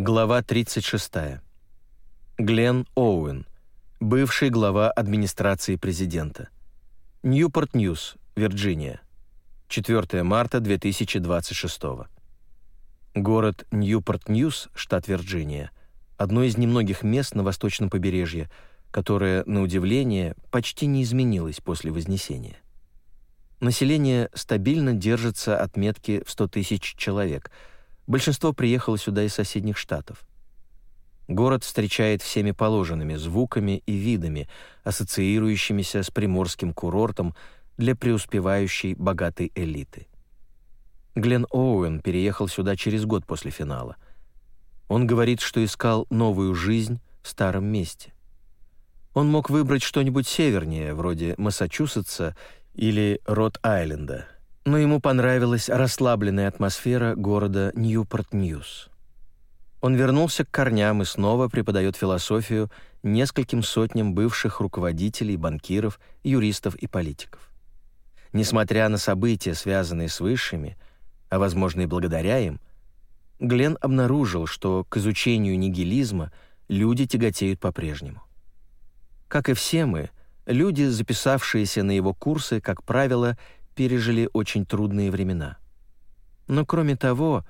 Глава 36. Глен Оуэн, бывший глава администрации президента. Ньюпорт Ньюс, Вирджиния. 4 марта 2026. Город Ньюпорт Ньюс, штат Вирджиния, одно из немногих мест на восточном побережье, которое, на удивление, почти не изменилось после Вознесения. Население стабильно держится отметки в 100 тысяч человек – Большинство приехало сюда из соседних штатов. Город встречает всеми положенными звуками и видами, ассоциирующимися с приморским курортом для преуспевающей богатой элиты. Глен Оуэн переехал сюда через год после финала. Он говорит, что искал новую жизнь в старом месте. Он мог выбрать что-нибудь севернее, вроде Массачусетса или Рот-Айленда — но ему понравилась расслабленная атмосфера города Ньюпорт-Ньюс. Он вернулся к корням и снова преподает философию нескольким сотням бывших руководителей, банкиров, юристов и политиков. Несмотря на события, связанные с высшими, а возможно и благодаря им, Глен обнаружил, что к изучению нигилизма люди тяготеют по-прежнему. Как и все мы, люди, записавшиеся на его курсы, как правило, пережили очень трудные времена. Но кроме того,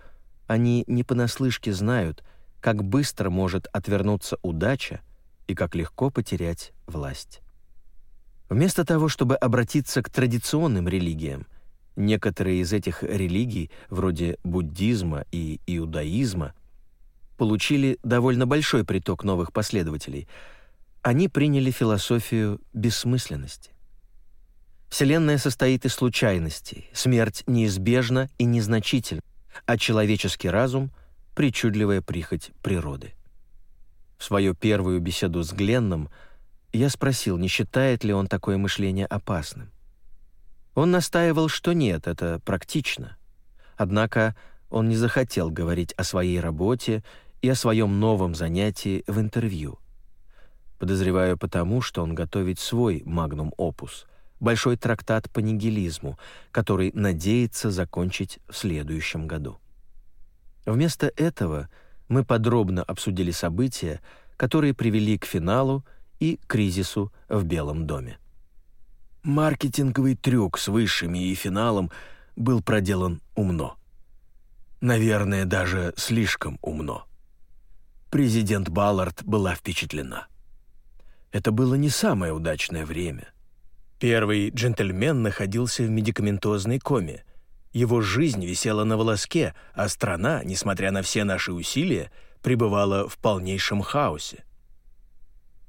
они не понаслышке знают, как быстро может отвернуться удача и как легко потерять власть. Вместо того, чтобы обратиться к традиционным религиям, некоторые из этих религий, вроде буддизма и иудаизма, получили довольно большой приток новых последователей, они приняли философию бессмысленности. Вселенная состоит из случайностей, смерть неизбежна и незначительна, а человеческий разум — причудливая прихоть природы. В свою первую беседу с Гленном я спросил, не считает ли он такое мышление опасным. Он настаивал, что нет, это практично. Однако он не захотел говорить о своей работе и о своем новом занятии в интервью. Подозреваю потому, что он готовит свой магнум-опус — большой трактат по нигилизму, который надеется закончить в следующем году. Вместо этого мы подробно обсудили события, которые привели к финалу и кризису в Белом доме. Маркетинговый трюк с высшими и финалом был проделан умно. Наверное, даже слишком умно. Президент Баллард была впечатлена. Это было не самое удачное время — Первый джентльмен находился в медикаментозной коме. Его жизнь висела на волоске, а страна, несмотря на все наши усилия, пребывала в полнейшем хаосе.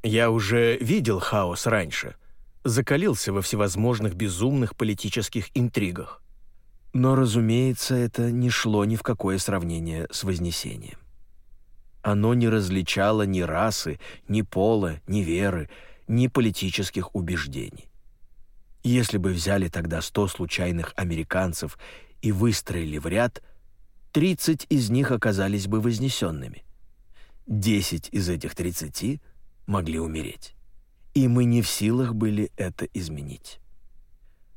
Я уже видел хаос раньше, закалился во всевозможных безумных политических интригах. Но, разумеется, это не шло ни в какое сравнение с Вознесением. Оно не различало ни расы, ни пола, ни веры, ни политических убеждений. Если бы взяли тогда 100 случайных американцев и выстроили в ряд, 30 из них оказались бы вознесенными. 10 из этих 30 могли умереть. И мы не в силах были это изменить.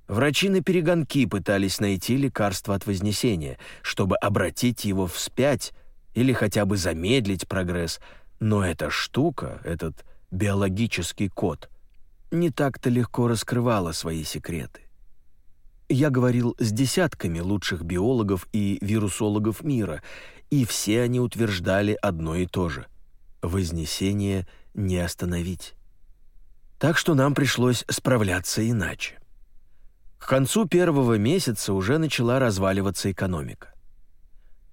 Врачи на перегонки пытались найти лекарство от вознесения, чтобы обратить его вспять или хотя бы замедлить прогресс, но эта штука, этот биологический код, не так-то легко раскрывала свои секреты. Я говорил с десятками лучших биологов и вирусологов мира, и все они утверждали одно и то же — вознесение не остановить. Так что нам пришлось справляться иначе. К концу первого месяца уже начала разваливаться экономика.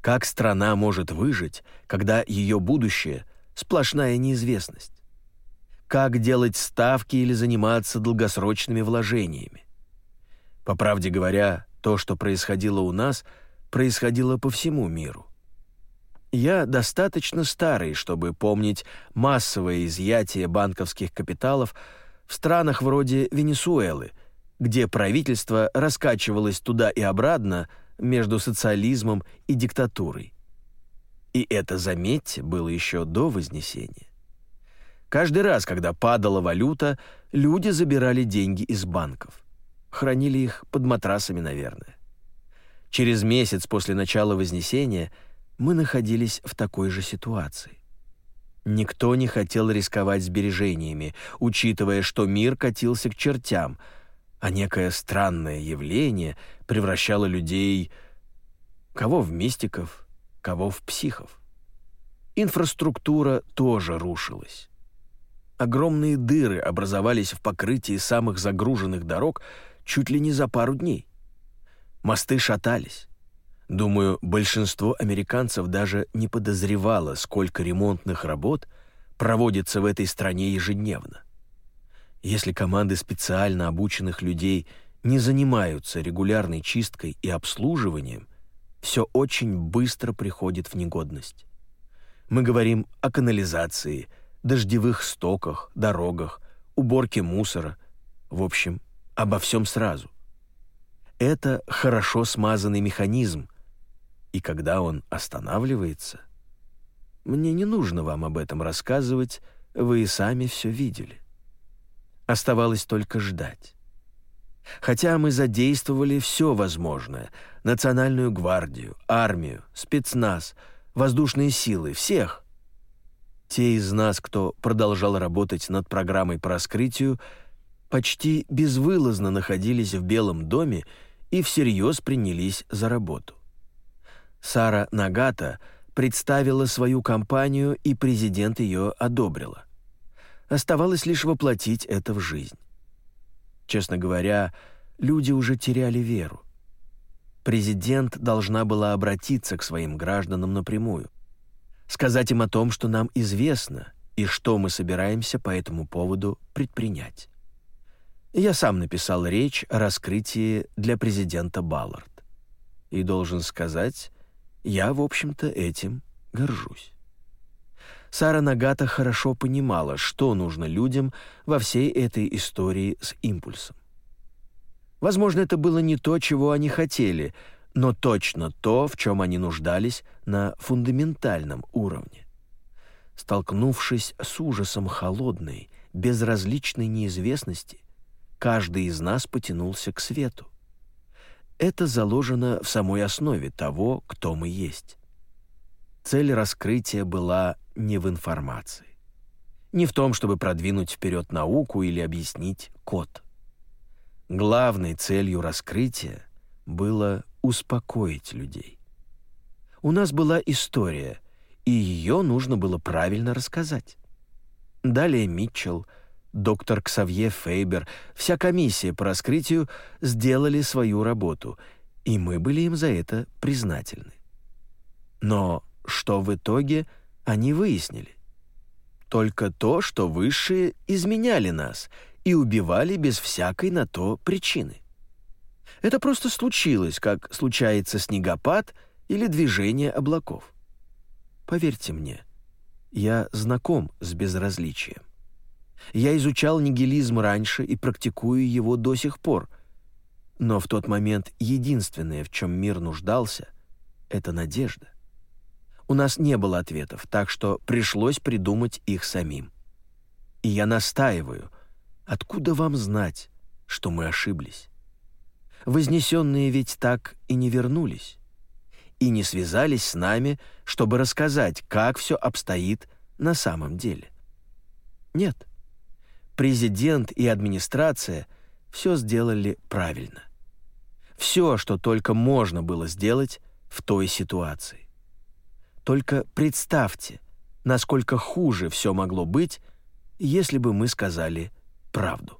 Как страна может выжить, когда ее будущее — сплошная неизвестность? Как делать ставки или заниматься долгосрочными вложениями. По правде говоря, то, что происходило у нас, происходило по всему миру. Я достаточно старый, чтобы помнить массовое изъятие банковских капиталов в странах вроде Венесуэлы, где правительство раскачивалось туда и обратно между социализмом и диктатурой. И это, заметьте, было еще до Вознесения. Каждый раз, когда падала валюта, люди забирали деньги из банков. Хранили их под матрасами, наверное. Через месяц после начала Вознесения мы находились в такой же ситуации. Никто не хотел рисковать сбережениями, учитывая, что мир катился к чертям, а некое странное явление превращало людей кого в мистиков, кого в психов. Инфраструктура тоже рушилась. Огромные дыры образовались в покрытии самых загруженных дорог чуть ли не за пару дней. Мосты шатались. Думаю, большинство американцев даже не подозревало, сколько ремонтных работ проводится в этой стране ежедневно. Если команды специально обученных людей не занимаются регулярной чисткой и обслуживанием, все очень быстро приходит в негодность. Мы говорим о канализации, дождевых стоках, дорогах, уборке мусора, в общем, обо всем сразу. Это хорошо смазанный механизм, и когда он останавливается, мне не нужно вам об этом рассказывать, вы и сами все видели. Оставалось только ждать. Хотя мы задействовали все возможное — национальную гвардию, армию, спецназ, воздушные силы, всех. Те из нас, кто продолжал работать над программой по раскрытию, почти безвылазно находились в Белом доме и всерьез принялись за работу. Сара Нагата представила свою компанию, и президент ее одобрила. Оставалось лишь воплотить это в жизнь. Честно говоря, люди уже теряли веру. Президент должна была обратиться к своим гражданам напрямую, сказать им о том, что нам известно и что мы собираемся по этому поводу предпринять. Я сам написал речь о раскрытии для президента Баллард. И должен сказать, я, в общем-то, этим горжусь. Сара Нагата хорошо понимала, что нужно людям во всей этой истории с импульсом. Возможно, это было не то, чего они хотели, но точно то, в чем они нуждались на фундаментальном уровне. Столкнувшись с ужасом холодной, безразличной неизвестности, каждый из нас потянулся к свету. Это заложено в самой основе того, кто мы есть. Цель раскрытия была не в информации. Не в том, чтобы продвинуть вперед науку или объяснить код. Главной целью раскрытия было успокоить людей. У нас была история, и ее нужно было правильно рассказать. Далее Митчелл, доктор Ксавье Фейбер, вся комиссия по раскрытию сделали свою работу, и мы были им за это признательны. Но что в итоге они выяснили? Только то, что высшие изменяли нас и убивали без всякой на то причины. Это просто случилось, как случается снегопад или движение облаков. Поверьте мне, я знаком с безразличием. Я изучал нигилизм раньше и практикую его до сих пор. Но в тот момент единственное, в чем мир нуждался, — это надежда. У нас не было ответов, так что пришлось придумать их самим. И я настаиваю, откуда вам знать, что мы ошиблись? Вознесенные ведь так и не вернулись. И не связались с нами, чтобы рассказать, как все обстоит на самом деле. Нет президент и администрация все сделали правильно. Все, что только можно было сделать в той ситуации. Только представьте, насколько хуже все могло быть, если бы мы сказали правду.